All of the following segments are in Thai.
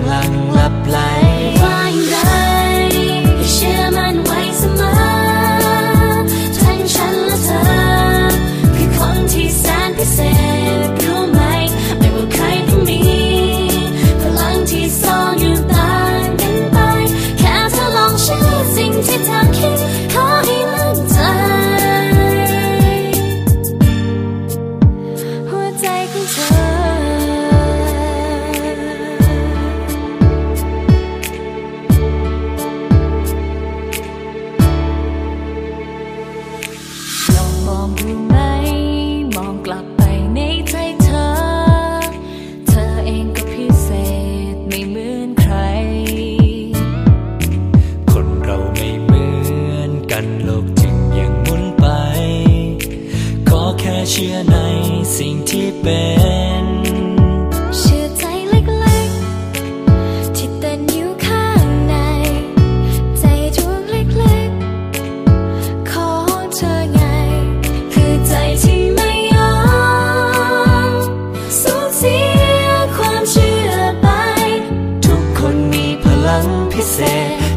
ำลังลับไหล องรู้ไหม มองกลับไปในใจเธอ เธอเองก็พิเศษไม่เหมือนใคร คนเราไม่เหมือนกันโลกจึงยังหมุนไป ขอแค่เชื่อในสิ่งที่เป็น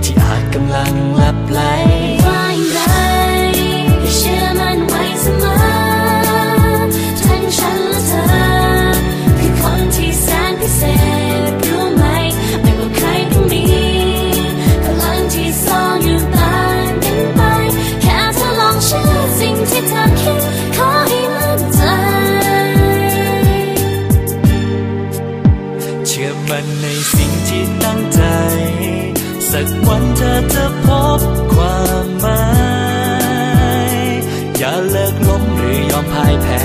ที่อาจกำลังลับไหล กวันเธอจะพบความหมาย อย่าเลิกล้มหรือยอมพ่ายแพ้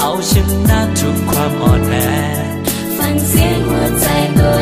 เอาชนะทุกความอ่อนแอ ฟังเสียงหัวใจตัว